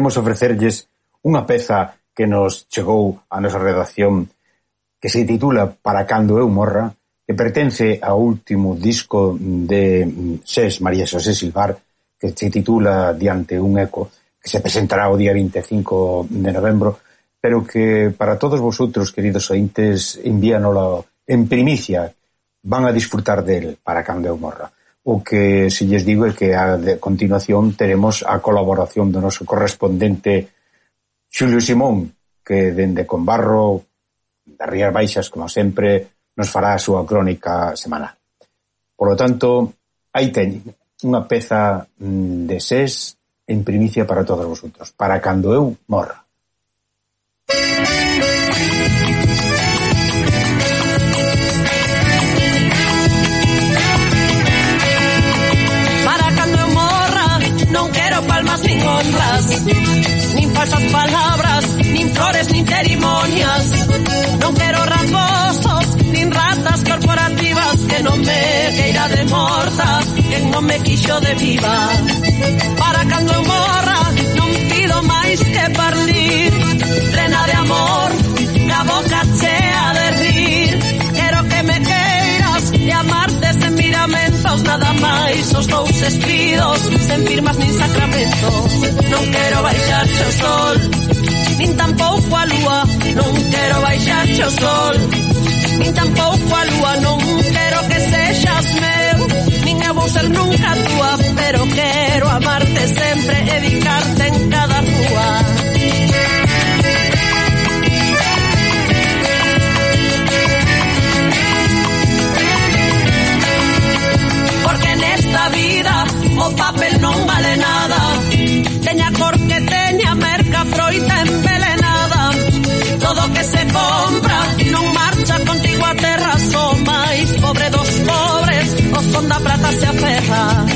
queremos ofrecerlles unha peza que nos chegou a nosa redacción que se titula Para cando eu morra, que pertence ao último disco de Xés María Xosé Silvar, que se titula Diante un eco, que se presentará o día 25 de novembro, pero que para todos vosotros, queridos ointes, envíanolo en primicia, van a disfrutar del Para cando eu morra o que se lles digo é que a de continuación teremos a colaboración do noso correspondente Xulio Simón, que dende Conbarro, das Rías Baixas, como sempre, nos fará a súa crónica semanal. Por lo tanto, aí teñen unha peza mm, de SES en primicia para todos vosotros, para cando eu morra. Música Nin falsas palabras, nin flores, nin cerimonias Non quero raposos, nin ratas corporativas Que non me queira de morta, que non me quixo de viva. Para cando eu morra, non pido máis que parlir Plena de amor abrazados nada máis Os dous espidos Sen firmas nin sacramento Non quero baixarche o sol Nin tampouco a lúa Non quero baixarche o sol Nin tampouco a lúa Non quero que sexas meu Nin eu vou ser nunca tua Pero quero amarte sempre E dedicar se aferra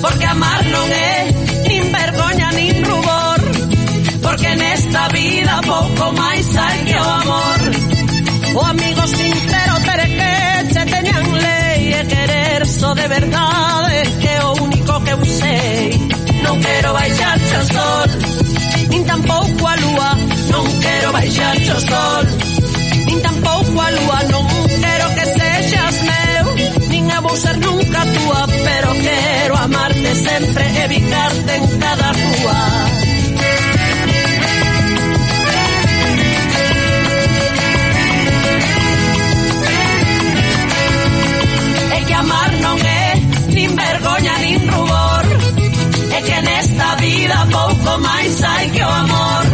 Porque amar non é nin vergoña nin rubor Porque nesta vida pouco máis hai que o amor. O amigo sincero tere que che teñan lei E querer so de verdade que é o único que eu sei Non quero baixarche o sol Nin tampouco a lúa Non quero baixarche o sol Nin tampouco a lúa non vou ser nunca túa Pero quero amarte sempre Evitarte en cada rúa E que amar non é nin vergoña nin rubor. É que nesta vida pouco máis hai que o amor.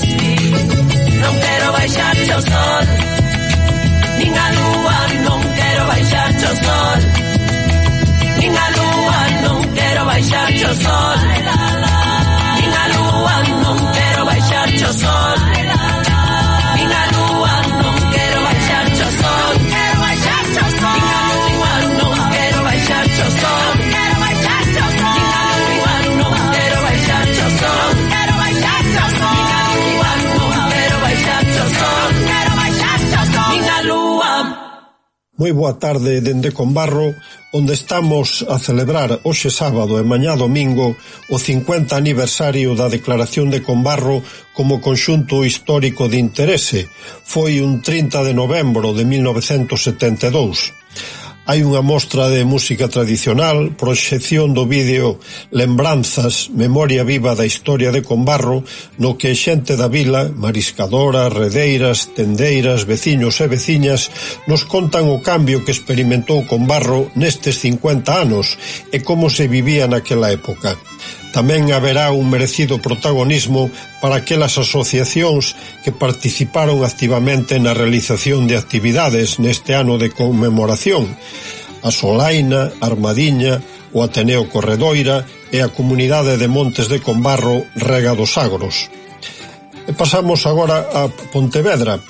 así. Non quero baixarche o sol, nin a lúa, non quero baixarche o sol. Nin a lúa, non quero baixarche o sol. Baila. Moi boa tarde dende Combarro, onde estamos a celebrar hoxe sábado e mañá domingo o 50 aniversario da declaración de Combarro como conxunto histórico de interese. Foi un 30 de novembro de 1972 hai unha mostra de música tradicional, proxección do vídeo Lembranzas, memoria viva da historia de Combarro, no que xente da vila, mariscadoras, redeiras, tendeiras, veciños e veciñas, nos contan o cambio que experimentou Combarro nestes 50 anos e como se vivía naquela época. Tamén haberá un merecido protagonismo para aquelas asociacións que participaron activamente na realización de actividades neste ano de conmemoración, a Solaina, Armadiña, o Ateneo Corredoira e a comunidade de Montes de Combarro, Rega dos Agros. Pasamos agora a Pontevedra.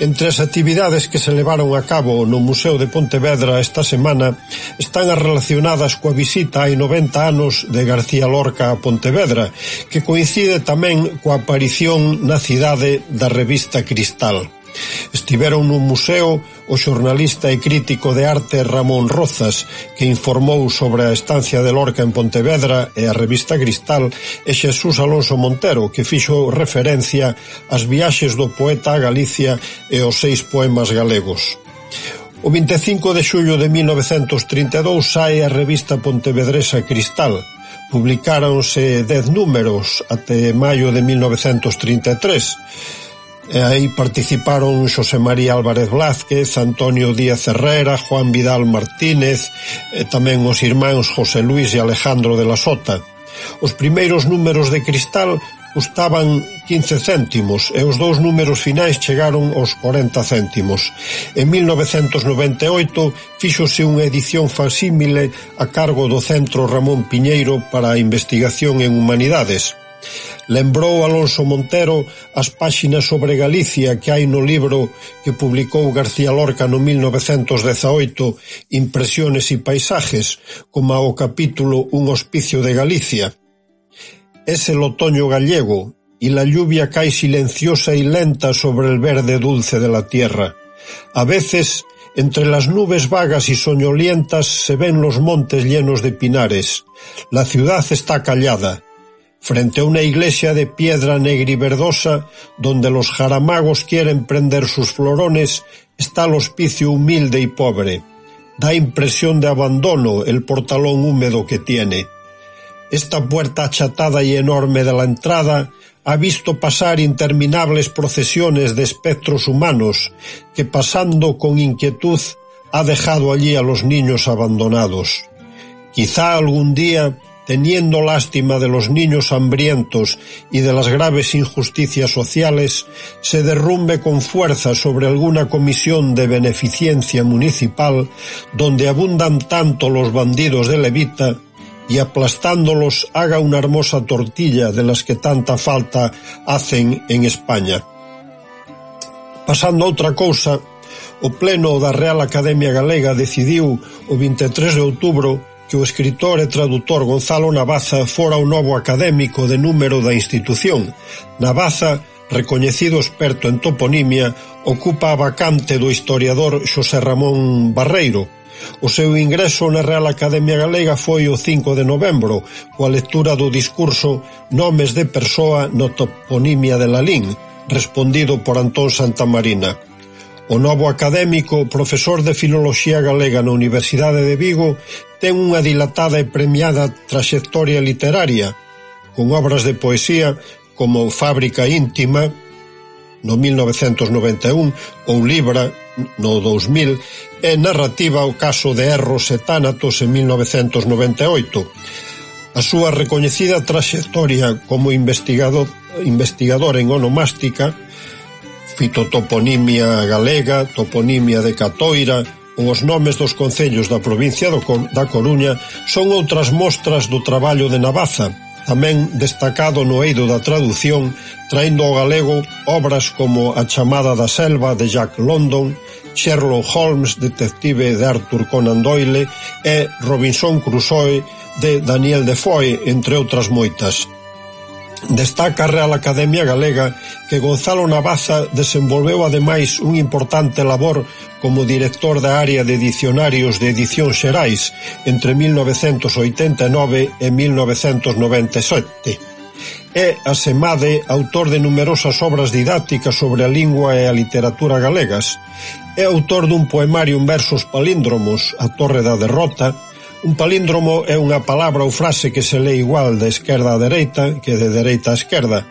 Entre as actividades que se levaron a cabo no Museo de Pontevedra esta semana están as relacionadas coa visita hai 90 anos de García Lorca a Pontevedra, que coincide tamén coa aparición na cidade da revista Cristal. Estiveron no museo o xornalista e crítico de arte Ramón Rozas, que informou sobre a estancia de Lorca en Pontevedra e a revista Cristal, e Xesús Alonso Montero, que fixo referencia ás viaxes do poeta a Galicia e os seis poemas galegos. O 25 de xullo de 1932 sae a revista pontevedresa Cristal. Publicáronse dez números até maio de 1933. E aí participaron Xosé María Álvarez Blázquez, Antonio Díaz Herrera, Juan Vidal Martínez e tamén os irmáns José Luis e Alejandro de la Sota. Os primeiros números de Cristal custaban 15 céntimos e os dous números finais chegaron aos 40 céntimos. En 1998 fíxose unha edición facímile a cargo do Centro Ramón Piñeiro para a Investigación en Humanidades Lembrou Alonso Montero as páxinas sobre Galicia que hai no libro que publicou García Lorca no 1918 Impresiones e paisajes, como o capítulo Un hospicio de Galicia. Es el otoño gallego y la lluvia cae silenciosa y lenta sobre el verde dulce de la tierra. A veces entre las nubes vagas y soñolientas se ven los montes llenos de pinares. La ciudad está callada. Frente a una iglesia de piedra negriverdosa donde los jaramagos quieren prender sus florones, está el hospicio humilde y pobre. Da impresión de abandono el portalón húmedo que tiene. Esta puerta achatada y enorme de la entrada ha visto pasar interminables procesiones de espectros humanos que pasando con inquietud ha dejado allí a los niños abandonados. Quizá algún día teniendo lástima de los niños hambrientos y de las graves injusticias sociales, se derrumbe con fuerza sobre alguna comisión de beneficencia municipal donde abundan tanto los bandidos de Levita y aplastándolos haga una hermosa tortilla de las que tanta falta hacen en España. Pasando a outra cousa, o Pleno da Real Academia Galega decidiu o 23 de outubro que o escritor e traductor Gonzalo Navaza fora o novo académico de número da institución. Navaza, recoñecido experto en toponimia, ocupa a vacante do historiador Xosé Ramón Barreiro. O seu ingreso na Real Academia Galega foi o 5 de novembro, coa lectura do discurso Nomes de persoa no toponimia de Lalín, respondido por Antón Santamarina. O novo académico, profesor de Filoloxía Galega na Universidade de Vigo, ten unha dilatada e premiada traxectoria literaria, con obras de poesía como Fábrica Íntima, no 1991, ou Libra, no 2000, e narrativa o caso de Erros e Tánatos en 1998. A súa recoñecida traxectoria como investigador, investigador en onomástica fitotoponimia galega, toponimia de Catoira ou os nomes dos concellos da provincia do, da Coruña son outras mostras do traballo de Navaza, tamén destacado no eido da traducción, traendo ao galego obras como A chamada da selva de Jack London, Sherlock Holmes, detective de Arthur Conan Doyle e Robinson Crusoe de Daniel Defoe, entre outras moitas. Destaca a Real Academia Galega que Gonzalo Navaza desenvolveu ademais un importante labor como director da área de dicionarios de edición xerais entre 1989 e 1997. É, asemade, autor de numerosas obras didácticas sobre a lingua e a literatura galegas. É autor dun poemario en versos palíndromos, A Torre da Derrota, Un palíndromo é unha palabra ou frase que se lê igual de esquerda a dereita que de dereita a esquerda.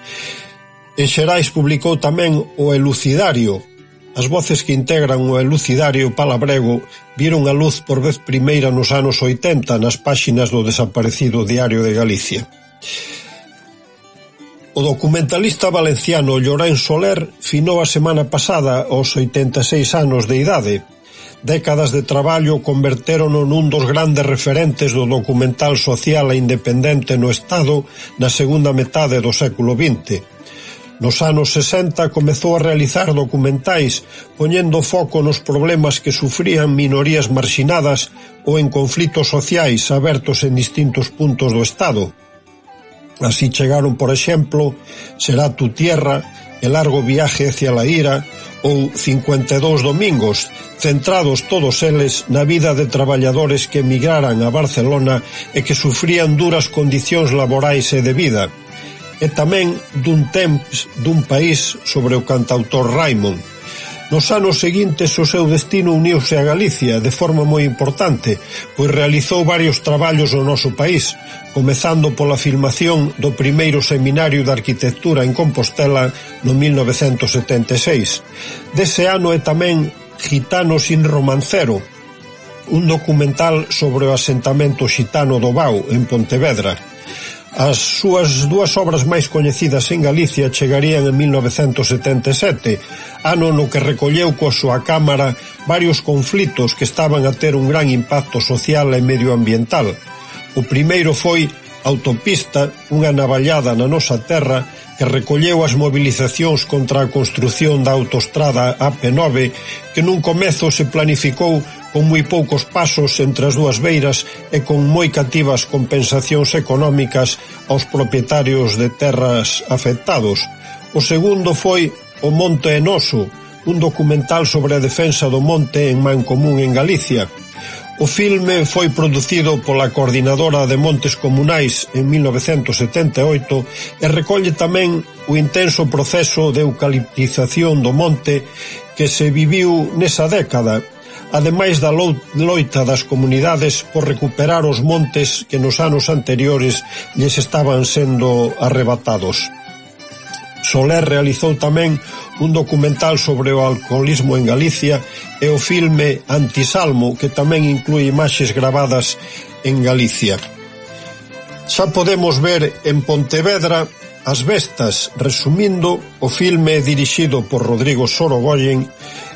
En Xerais publicou tamén o elucidario. As voces que integran o elucidario palabrego viron a luz por vez primeira nos anos 80 nas páxinas do desaparecido Diario de Galicia. O documentalista valenciano Llorén Soler finou a semana pasada aos 86 anos de idade, Décadas de traballo convertérono nun dos grandes referentes do documental social e independente no Estado na segunda metade do século XX. Nos anos 60 comezou a realizar documentais poñendo foco nos problemas que sufrían minorías marxinadas ou en conflitos sociais abertos en distintos puntos do Estado. Así chegaron, por exemplo, Será tu tierra, El largo viaje hacia la ira, ou 52 domingos, centrados todos eles na vida de traballadores que emigraran a Barcelona e que sufrían duras condicións laborais e de vida, e tamén dun temps dun país sobre o cantautor Raimond, Nos anos seguintes o seu destino uniuse a Galicia de forma moi importante, pois realizou varios traballos no noso país, comezando pola filmación do primeiro seminario de arquitectura en Compostela no 1976. Dese ano é tamén Gitano sin romancero, un documental sobre o asentamento xitano do Bau en Pontevedra, As súas dúas obras máis coñecidas en Galicia chegarían en 1977, ano no que recolleu coa súa cámara varios conflitos que estaban a ter un gran impacto social e medioambiental. O primeiro foi Autopista, unha navallada na nosa terra que recolleu as mobilizacións contra a construción da autostrada AP9 que nun comezo se planificou con moi poucos pasos entre as dúas beiras e con moi cativas compensacións económicas aos propietarios de terras afectados. O segundo foi O Monte Enoso, un documental sobre a defensa do monte en Mancomún en Galicia, O filme foi producido pola Coordinadora de Montes Comunais en 1978 e recolle tamén o intenso proceso de eucaliptización do monte que se viviu nesa década ademais da loita das comunidades por recuperar os montes que nos anos anteriores lles estaban sendo arrebatados. Soler realizou tamén un documental sobre o alcoholismo en Galicia e o filme Antisalmo, que tamén inclui imaxes gravadas en Galicia. Xa podemos ver en Pontevedra As Vestas, resumindo, o filme dirixido por Rodrigo Sorogoyen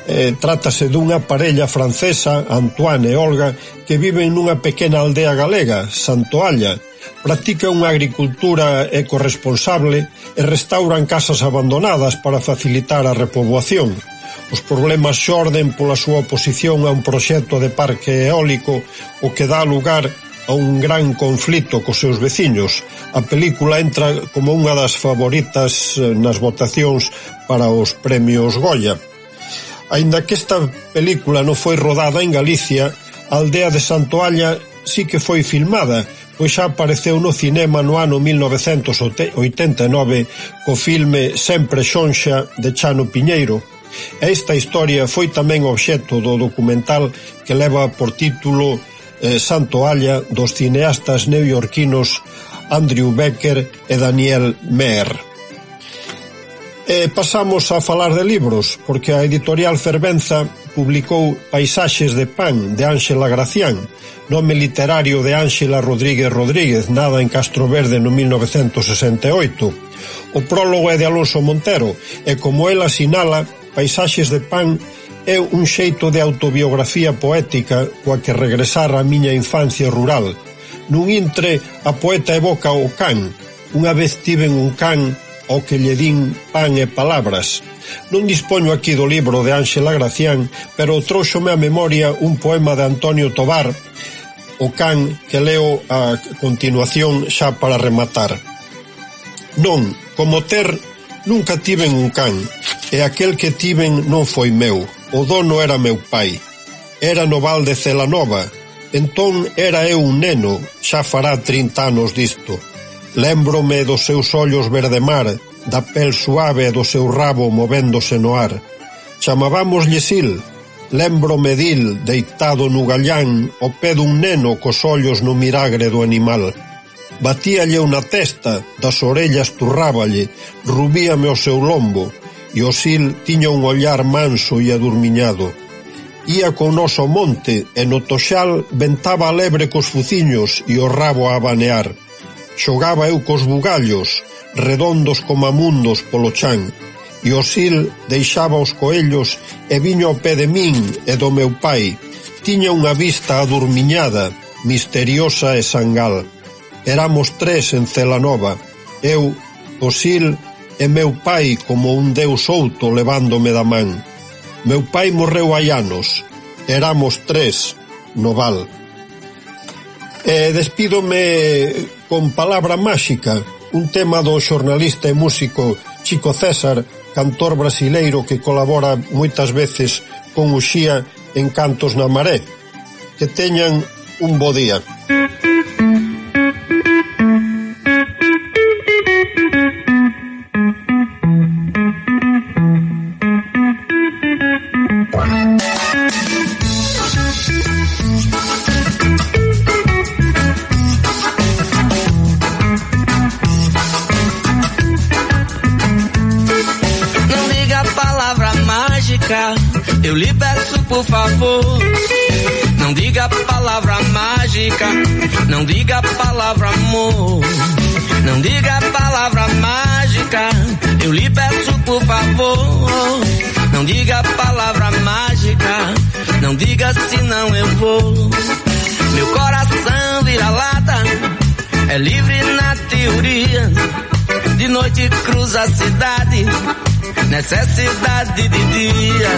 Eh, trátase dunha parella francesa, Antoine e Olga, que viven nunha pequena aldea galega, Santoalla. Practica unha agricultura ecorresponsable e restauran casas abandonadas para facilitar a repoboación. Os problemas xorden pola súa oposición a un proxecto de parque eólico o que dá lugar a un gran conflito cos seus veciños. A película entra como unha das favoritas eh, nas votacións para os premios Goya. Aínda que esta película non foi rodada en Galicia, a aldea de Santoalla sí que foi filmada, pois xa apareceu no cinema no ano 1989 co filme Sempre Xonxa de Chano Piñeiro. Esta historia foi tamén obxecto do documental que leva por título eh, Santo Alla dos cineastas neoyorquinos Andrew Becker e Daniel Meer. E pasamos a falar de libros, porque a editorial Fervenza publicou Paisaxes de Pan, de Ángela Gracián, nome literario de Ángela Rodríguez Rodríguez, nada en Castro Verde no 1968. O prólogo é de Alonso Montero, e como ela sinala, Paisaxes de Pan é un xeito de autobiografía poética coa que regresar á miña infancia rural. Nun intre, a poeta evoca o can. Unha vez tiven un can ao que lle din pan e palabras. Non dispoño aquí do libro de Ángela Gracián, pero trouxome a memoria un poema de Antonio Tobar, o can que leo a continuación xa para rematar. Non, como ter, nunca tiven un can, e aquel que tiven non foi meu, o dono era meu pai. Era no val de Celanova, entón era eu un neno, xa fará 30 anos disto. Lémbrome dos seus ollos verde mar, da pel suave e do seu rabo movéndose no ar. Chamábamoslle Sil, lémbrome dil deitado no gallán o pé dun neno cos ollos no miragre do animal. Batíalle unha testa, das orellas turráballe, rubíame o seu lombo, e o Sil tiña un ollar manso e adurmiñado ía con noso monte e no toxal ventaba a lebre cos fuciños e o rabo a banear. Xogaba eu cos bugallos, redondos como mundos polo chan, e o sil deixaba os coellos e viño ao pé de min e do meu pai. Tiña unha vista adurmiñada, misteriosa e sangal. Éramos tres en Celanova, eu, o sil e meu pai como un deus outo levándome da man. Meu pai morreu hai anos, éramos tres, no val. E despídome con Palabra Máxica, un tema do xornalista e músico Chico César, cantor brasileiro que colabora moitas veces con Uxía en Cantos na Maré. Que teñan un bo día. Vou. Meu coração vira lata, é livre na teoria. De noite cruza a cidade necessidade de dia.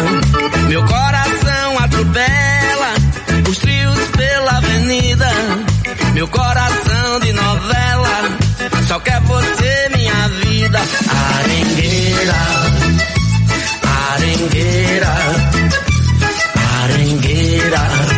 Meu coração atropela os trios pela avenida. Meu coração de novela só quer você, minha vida. Arengueira, arengueira, arengueira,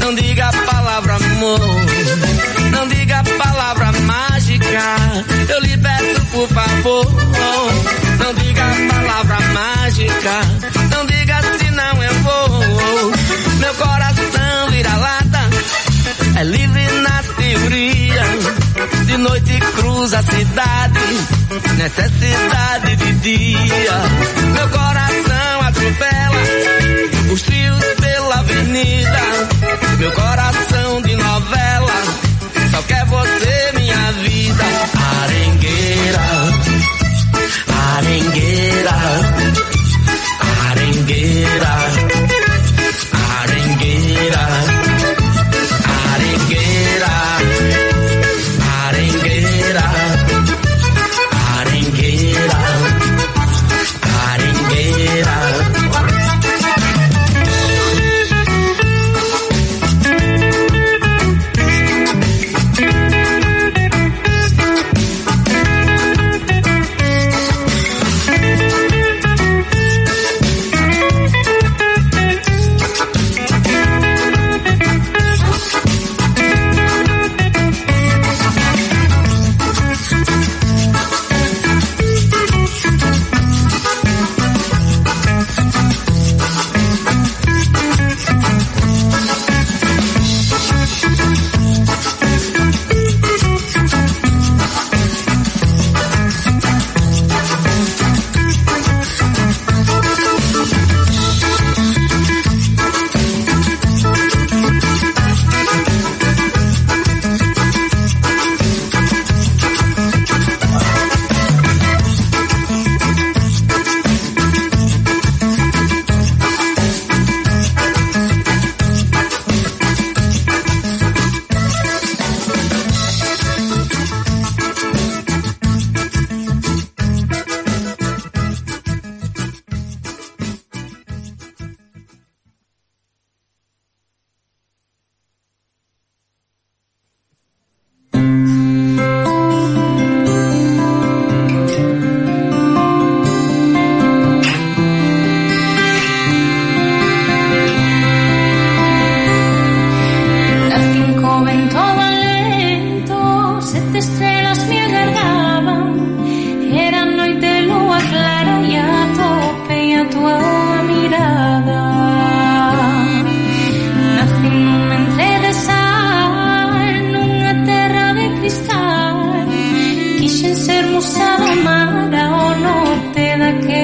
Não diga a palavra amor. Não diga a palavra mágica. Eu lhe peço por favor. Não diga a palavra mágica. Não diga senão eu vou. Meu coração vira lata. É livre na De noite cruza a cidade. Necessidade de dia. Meu coração atropela. Os trios pela avenida. Meu coração de novela só quer você, minha vida. quise ser musa amada o oh, no te da que